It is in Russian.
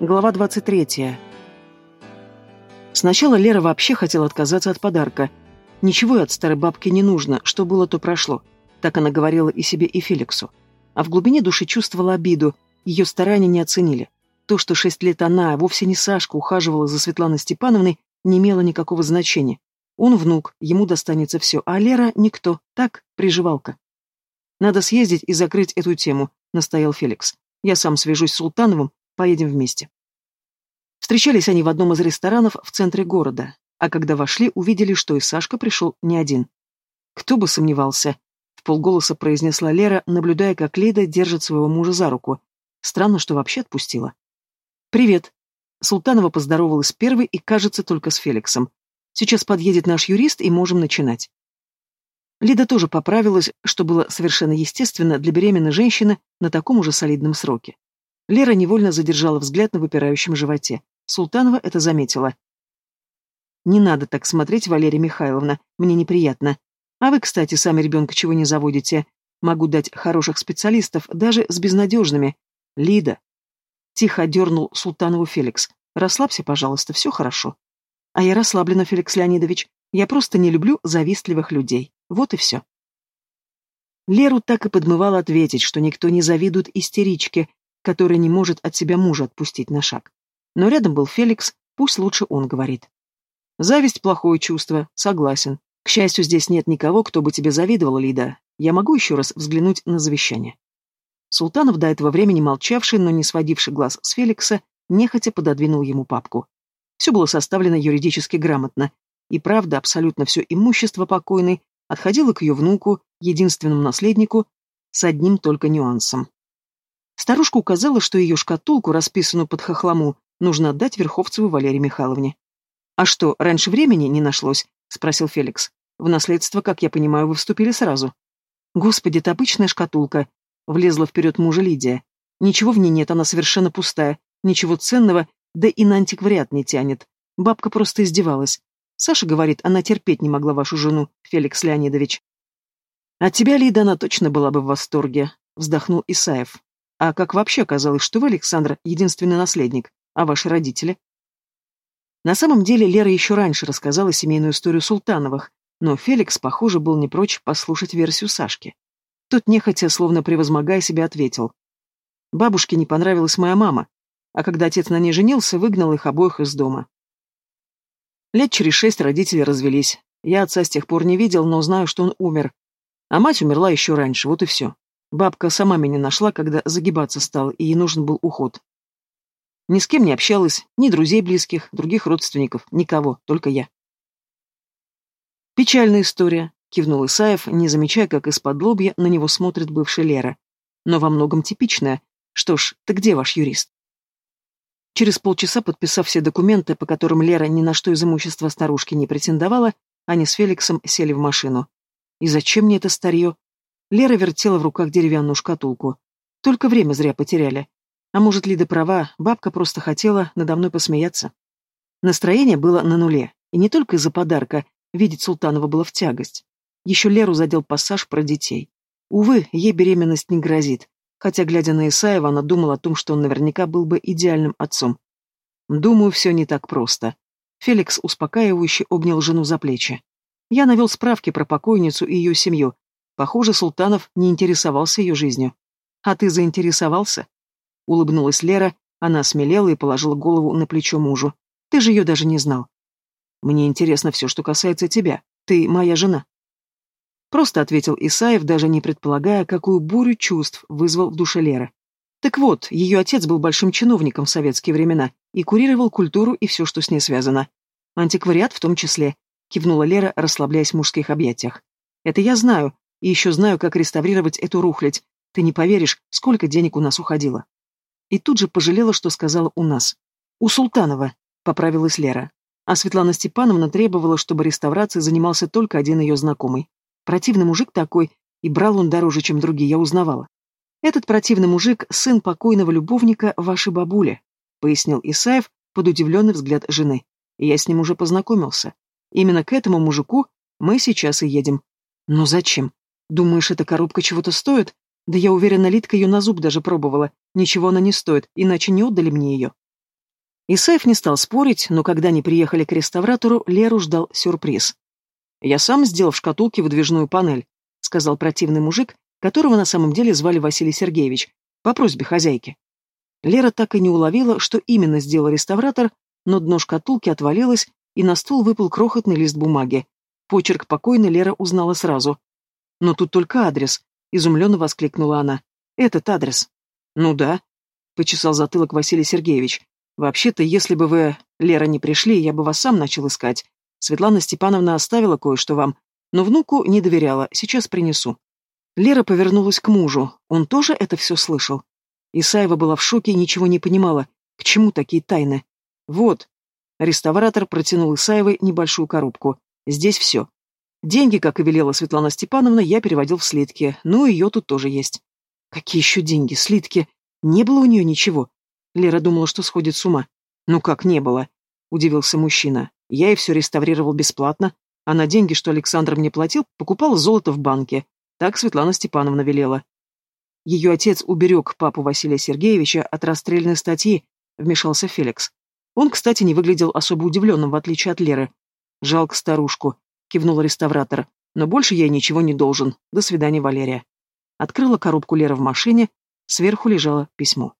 Глава 23. Сначала Лера вообще хотела отказаться от подарка. Ничего от старой бабки не нужно, что было, то прошло. Так она говорила и себе, и Феликсу. А в глубине души чувствовала обиду, ее старания не оценили. То, что шесть лет она, а вовсе не Сашка, ухаживала за Светланой Степановной, не имело никакого значения. Он внук, ему достанется все, а Лера — никто, так, приживалка. «Надо съездить и закрыть эту тему», — настоял Феликс. «Я сам свяжусь с Султановым, Поедем вместе. Встречались они в одном из ресторанов в центре города, а когда вошли, увидели, что и Сашка пришел не один. Кто бы сомневался, в полголоса произнесла Лера, наблюдая, как Лида держит своего мужа за руку. Странно, что вообще отпустила. «Привет». Султанова поздоровалась первой и, кажется, только с Феликсом. «Сейчас подъедет наш юрист, и можем начинать». Лида тоже поправилась, что было совершенно естественно для беременной женщины на таком уже солидном сроке. Лера невольно задержала взгляд на выпирающем животе. Султанова это заметила. «Не надо так смотреть, Валерия Михайловна, мне неприятно. А вы, кстати, сами ребенка чего не заводите? Могу дать хороших специалистов, даже с безнадежными. Лида!» Тихо дернул Султанову Феликс. «Расслабься, пожалуйста, все хорошо». «А я расслаблена, Феликс Леонидович. Я просто не люблю завистливых людей. Вот и все». Леру так и подмывало ответить, что никто не завидует истеричке, который не может от себя мужа отпустить на шаг. Но рядом был Феликс, пусть лучше он говорит. Зависть – плохое чувство, согласен. К счастью, здесь нет никого, кто бы тебе завидовал, Лида. Я могу еще раз взглянуть на завещание. Султанов, до этого времени молчавший, но не сводивший глаз с Феликса, нехотя пододвинул ему папку. Все было составлено юридически грамотно, и правда, абсолютно все имущество покойной отходило к ее внуку, единственному наследнику, с одним только нюансом. Старушка указала, что ее шкатулку, расписанную под хохлому, нужно отдать Верховцеву Валерии Михайловне. «А что, раньше времени не нашлось?» — спросил Феликс. «В наследство, как я понимаю, вы вступили сразу». «Господи, это обычная шкатулка», — влезла вперед мужа Лидия. «Ничего в ней нет, она совершенно пустая, ничего ценного, да и на антиквариат не тянет. Бабка просто издевалась. Саша говорит, она терпеть не могла вашу жену, Феликс Леонидович». «От тебя, Лида, она точно была бы в восторге», — вздохнул Исаев. А как вообще оказалось, что вы, Александр, единственный наследник, а ваши родители? На самом деле Лера еще раньше рассказала семейную историю Султановых, но Феликс, похоже, был не прочь послушать версию Сашки. Тот нехотя, словно превозмогая себя, ответил. Бабушке не понравилась моя мама, а когда отец на ней женился, выгнал их обоих из дома. Лет через шесть родители развелись. Я отца с тех пор не видел, но знаю, что он умер. А мать умерла еще раньше, вот и все. Бабка сама меня нашла, когда загибаться стал, и ей нужен был уход. Ни с кем не общалась, ни друзей близких, других родственников, никого, только я. «Печальная история», — кивнул Исаев, не замечая, как из-под лобья на него смотрит бывшая Лера. «Но во многом типичная. Что ж, ты где ваш юрист?» Через полчаса, подписав все документы, по которым Лера ни на что из имущества старушки не претендовала, они с Феликсом сели в машину. «И зачем мне это старье?» Лера вертела в руках деревянную шкатулку. Только время зря потеряли. А может, Лида права, бабка просто хотела надо мной посмеяться. Настроение было на нуле, и не только из-за подарка, видеть Султанова было в тягость. Еще Леру задел пассаж про детей. Увы, ей беременность не грозит, хотя, глядя на Исаева, она думала о том, что он наверняка был бы идеальным отцом. Думаю, все не так просто. Феликс успокаивающе обнял жену за плечи. Я навел справки про покойницу и ее семью, Похоже, Султанов не интересовался ее жизнью. «А ты заинтересовался?» Улыбнулась Лера, она смелела и положила голову на плечо мужу. «Ты же ее даже не знал». «Мне интересно все, что касается тебя. Ты моя жена». Просто ответил Исаев, даже не предполагая, какую бурю чувств вызвал в душе Леры. Так вот, ее отец был большим чиновником в советские времена и курировал культуру и все, что с ней связано. Антиквариат в том числе, кивнула Лера, расслабляясь в мужских объятиях. Это я знаю, и еще знаю, как реставрировать эту рухлядь. Ты не поверишь, сколько денег у нас уходило. И тут же пожалела, что сказала «у нас». «У Султанова», — поправилась Лера. А Светлана Степановна требовала, чтобы реставрацией занимался только один ее знакомый. Противный мужик такой, и брал он дороже, чем другие, я узнавала. «Этот противный мужик — сын покойного любовника вашей бабули», — пояснил Исаев под удивленный взгляд жены. Я с ним уже познакомился. Именно к этому мужику мы сейчас и едем. Но зачем? Думаешь, эта коробка чего-то стоит? Да я уверена, Литка ее на зуб даже пробовала. Ничего она не стоит, иначе не отдали мне ее. Исаев не стал спорить, но когда они приехали к реставратору, Леру ждал сюрприз. «Я сам сделал в шкатулке выдвижную панель», — сказал противный мужик, которого на самом деле звали Василий Сергеевич, по просьбе хозяйки. Лера так и не уловила, что именно сделал реставратор, но дно шкатулки отвалилось, и на стол выпал крохотный лист бумаги. Почерк покойной Лера узнала сразу. «Но тут только адрес», — изумленно воскликнула она. «Этот адрес». «Ну да», — почесал затылок Василий Сергеевич. «Вообще-то, если бы вы, Лера, не пришли, я бы вас сам начал искать. Светлана Степановна оставила кое-что вам, но внуку не доверяла, сейчас принесу». Лера повернулась к мужу. Он тоже это все слышал. Исаева была в шоке и ничего не понимала. К чему такие тайны? Вот. Реставратор протянул Исаевой небольшую коробку. Здесь все. Деньги, как и велела Светлана Степановна, я переводил в слитки. Ну, ее тут тоже есть. Какие еще деньги? Слитки? Не было у нее ничего. Лера думала, что сходит с ума. «Ну как не было?» — удивился мужчина. «Я и все реставрировал бесплатно, а на деньги, что Александр мне платил, покупал золото в банке. Так Светлана Степановна велела». Ее отец уберег папу Василия Сергеевича от расстрельной статьи, вмешался Феликс. Он, кстати, не выглядел особо удивленным, в отличие от Леры. «Жалко старушку», — кивнул реставратор. «Но больше я ничего не должен. До свидания, Валерия». Открыла коробку Лера в машине, сверху лежало письмо.